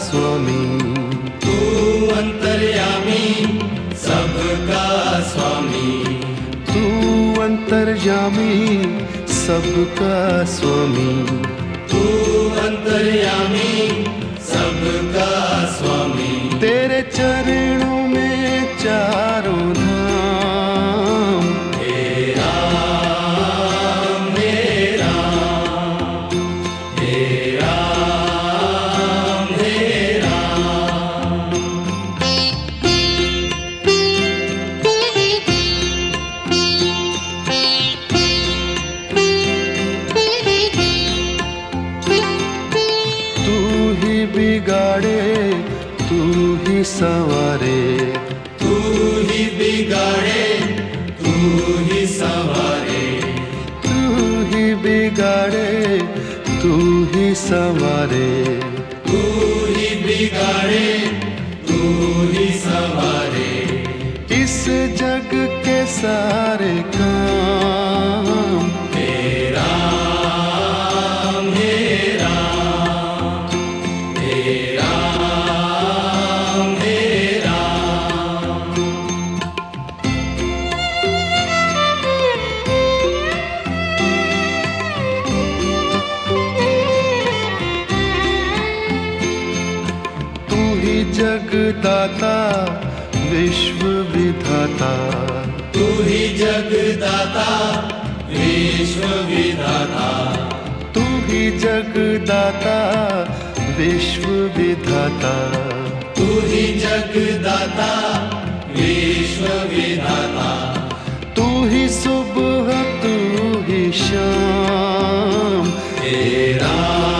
स्वामी। तू अंतर्यामी सबका स्वामी। तू अंतर्यामी सबका स्वामी। तू अंतर्यामी सबका स्वामी। तेरे चरणों में चारों ही सवारे। तू ही बिगाड़े तू ही सवारे। तू ही बिगाड़े तू ही सवारे। इस जग के सारे विधाता तू ही जगदाता विश्व विधाता। तू ही जगदाता विश्व विधाता। तू ही जगदाता विश्व विधाता। तू ही सुबह तू ही शाम। तेरा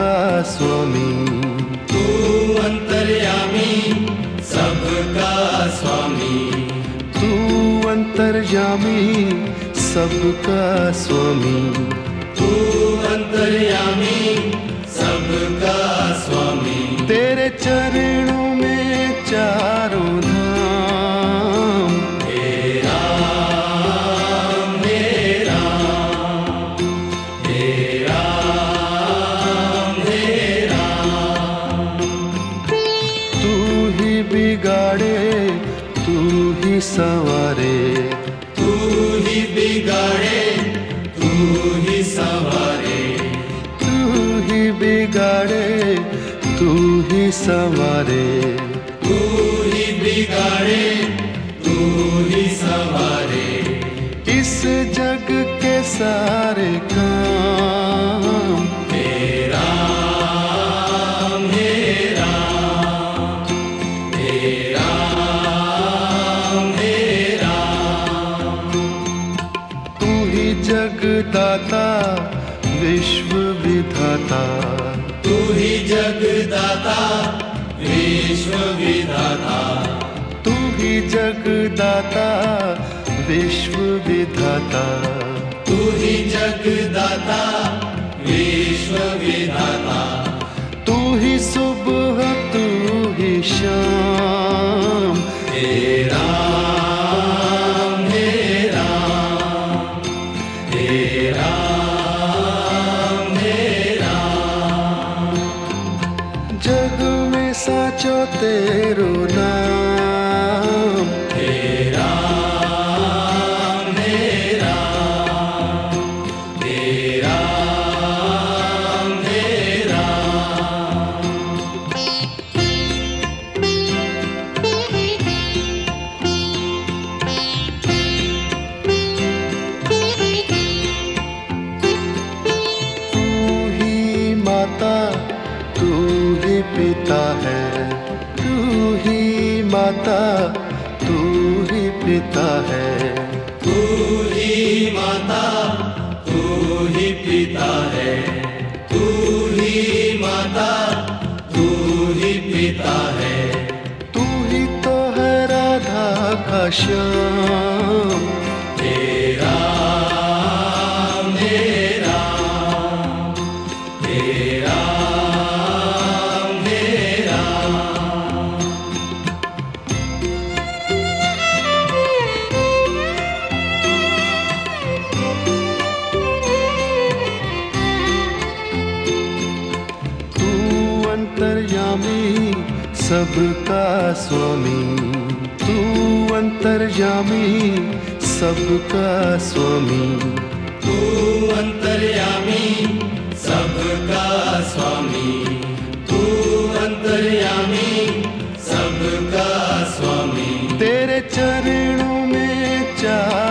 सबका स्वामी। तू अंतर्यामी सबका स्वामी। तू अंतर्यामी सबका स्वामी। तू अंतर्यामी सबका स्वामी। तेरे चरणों संवारे। तू ही बिगाड़े तू ही सवारे। इस जग के सारे काम। तेरा मेरा तेरा मेरा। तू ही जगदाता विश्व विधाता। ही जगदाता विश्व विधाता। तू ही जगदाता विश्व विधाता। तू ही जगदाता विश्व विधाता। तू ही सुबह तू ही शाम। तेरा तेरो नाम सबका स्वामी तू अंतर्यामी सबका स्वामी। तू अंतर्यामी सबका स्वामी। तू अंतर्यामी सबका स्वामी। तेरे चरणों में चारों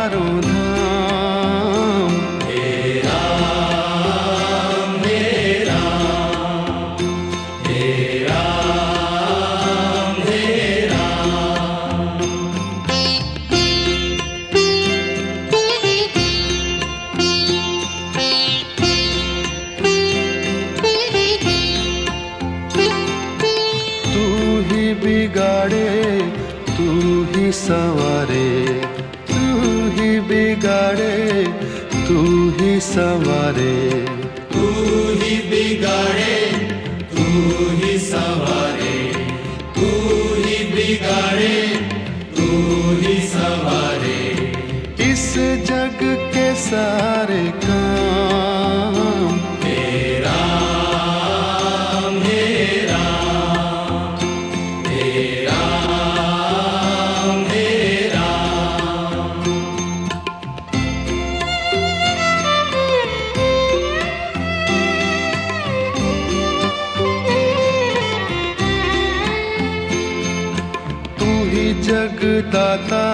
जगदाता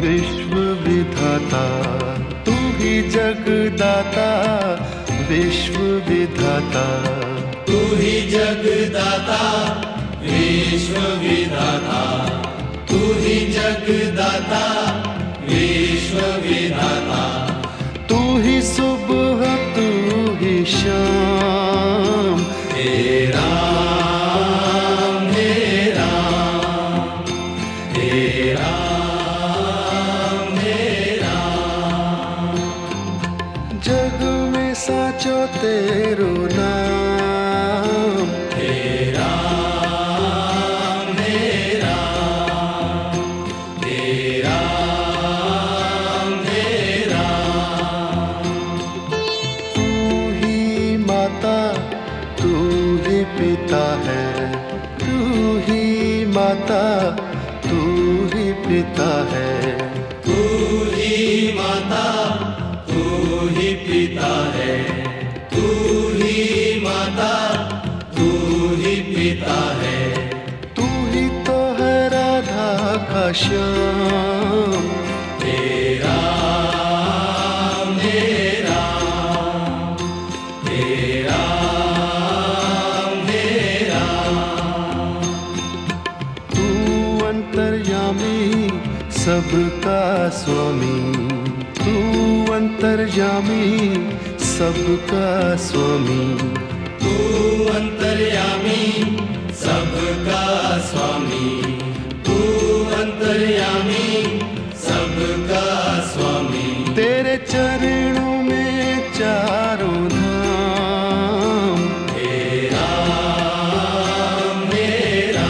विश्व विधाता। तू ही जगदाता विश्व विधाता। तू ही जगदाता विश्व विधाता। तू ही जगदाता विश्व विधाता। तू ही सुबह तू ही शाम। तेरा श्याम तेरा मेरा तेरा मेरा। तू अंतर्यामी, सबका स्वामी। तू अंतर्यामी, सबका स्वामी। तू अंतर्यामी, सबका स्वामी। तू अंतर्यामी सबका स्वामी। तेरे चरणों में चारों धाम। तेरा मेरा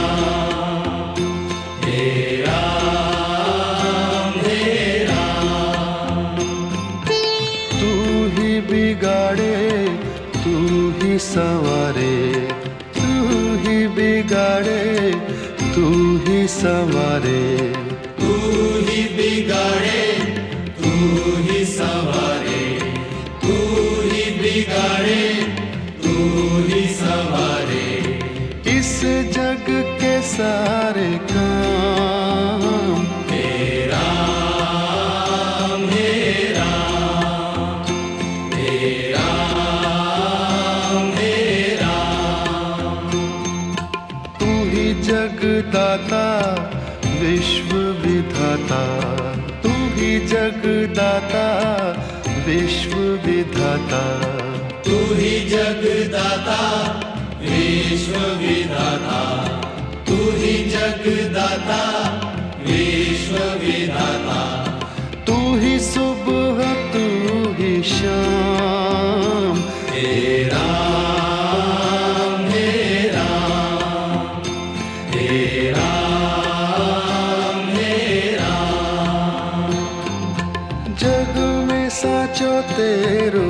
तेरा मेरा तू ही बिगाड़े तू ही संवारे। तू ही बिगाड़े तू ही संवारे। बिगाड़े तू ही संवारे। इस जग के सारे काम। तेरा मेरा तेरा मेरा। तू ही जगदाता विश्व विधाता। तू ही जगदाता विश्व विधाता तू ही जगदाता विश्व विधाता तू ही जगदाता विश्व विधाता तू ही सुबह तू ही शाम। तेरा मेरा तेरा मेरा साचो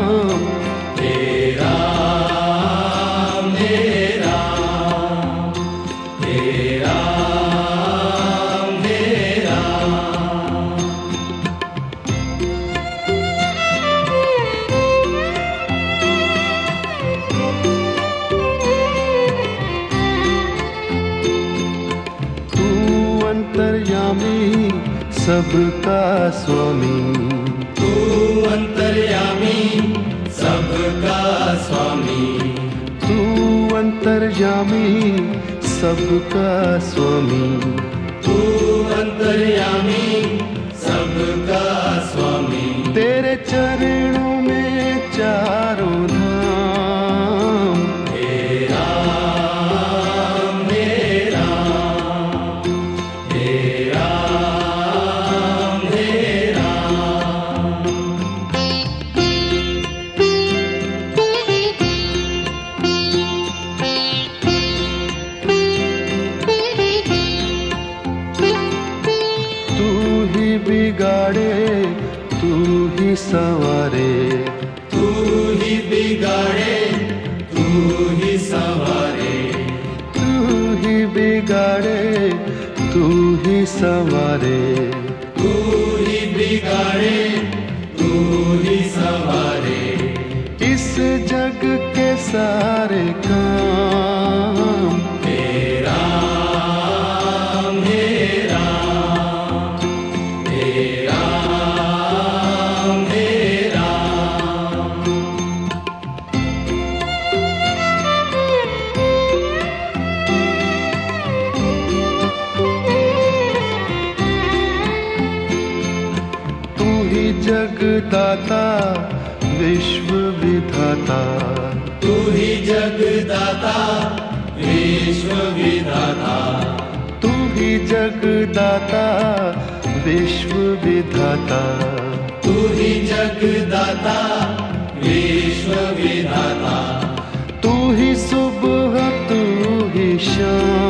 अंतर्यामी सबका स्वामी। तू अंतर्यामी। संवारे। तू ही बिगाड़े तू ही संवारे। इस जग के सारे काम। विधाता तू ही जगदाता विश्व विधाता। तू ही जगदाता विश्व विधाता। तू ही जगदाता विश्व विधाता। तू ही सुबह तू ही शाम।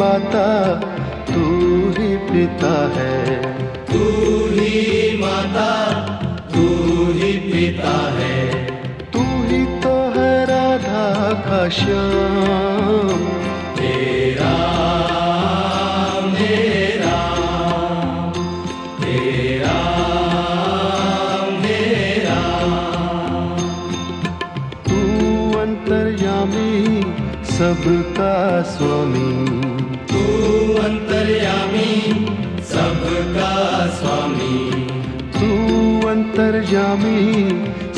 माता तू ही पिता है। तू ही माता तू ही पिता है। तू ही तो है राधा का श्याम। हे हे हे हे तू अंतर्यामी सबका स्वामी। अंतर्यामी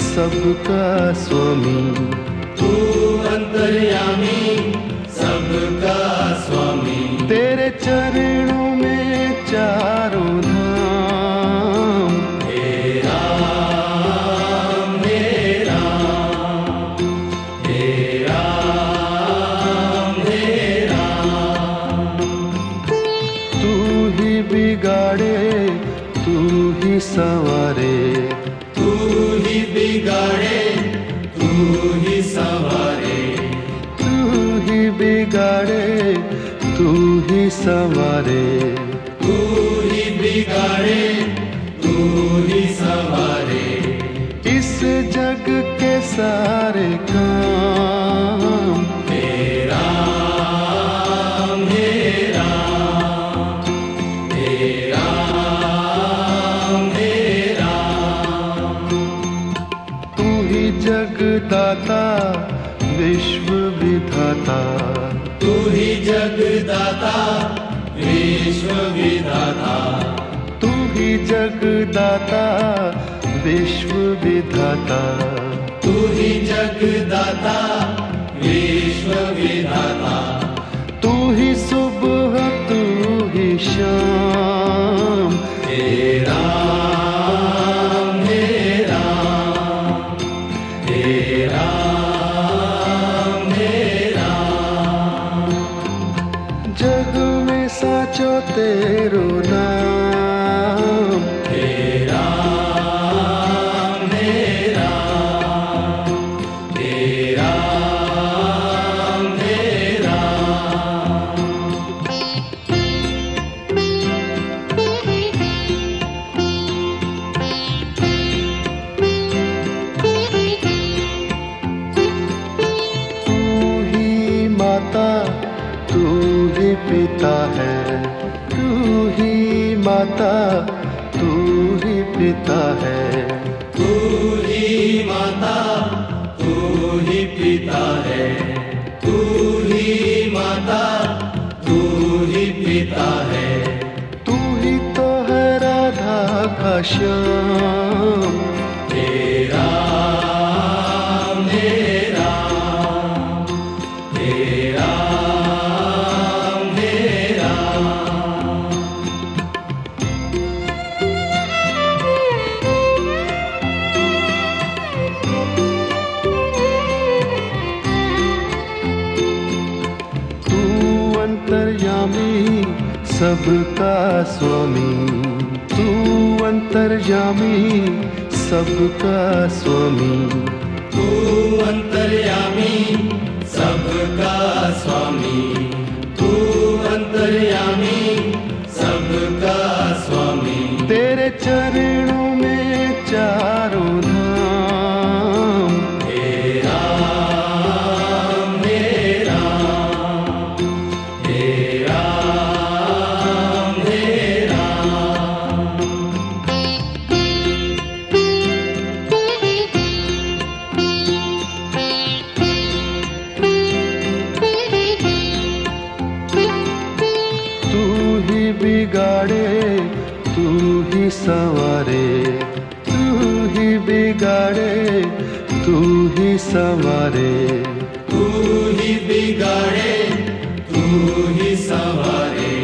सबका स्वामी। तू अंतर्यामी सबका स्वामी। तेरे चरणों में चारों जगदाता विश्व विधाता। तू ही जगदाता विश्व विधाता। तू ही जगदाता विश्व विधाता। तू ही जगदाता विश्व विधाता। तू ही सुबह तू ही शाम। तेरो श्याम हे राम हे राम हे हे तू सबका स्वामी तू अंतर्यामी सबका स्वामी। तू अंतर्यामी सबका स्वामी। तू अंतर्यामी सबका स्वामी। तेरे चरणों में चारों बिगाड़े तू ही संवारे तू ही बिगाड़े तू ही संवारे। तू ही बिगाड़े तू ही संवारे।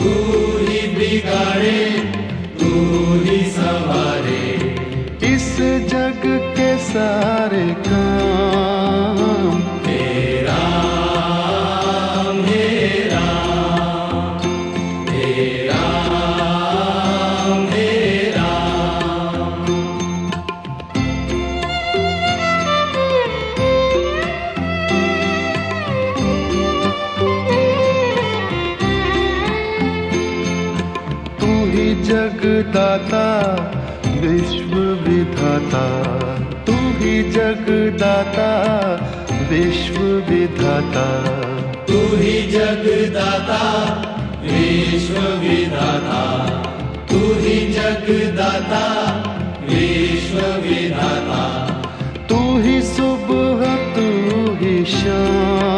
तू ही बिगाड़े तू ही संवारे। इस जग के सारे काम जगदाता विश्व विधाता। तू ही जगदाता विश्व विधाता। तू ही जगदाता विश्व विधाता। तू ही जगदाता विश्व विधाता। तू ही सुबह तू ही शाम।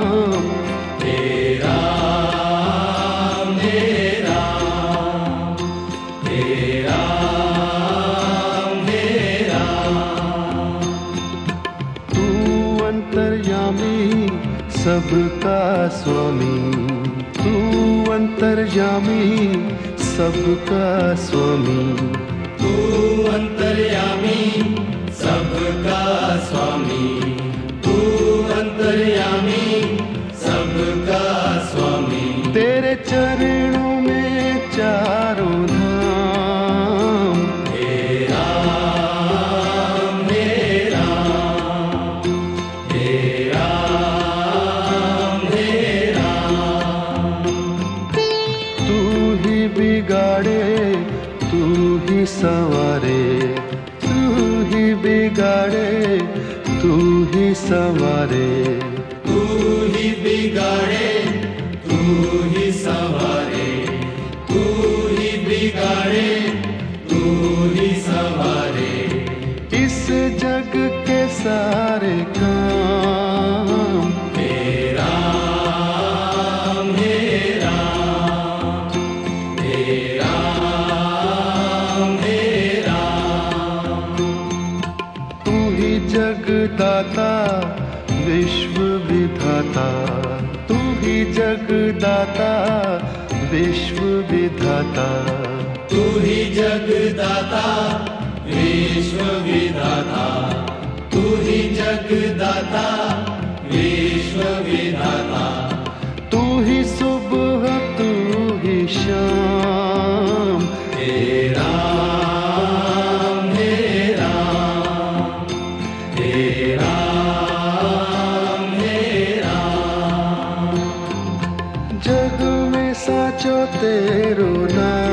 सबका स्वामी तू अंतर्यामी सबका स्वामी। तू जगदाता विश्व विधाता। तू ही जगदाता विश्व विधाता। तू ही जगदाता विश्व विधाता। जगदाता, विश्व विधाता। तू ही सुबह, तू ही शाम। तेरा मेरा तेरा मेरा जग में साचो तेरो नाम।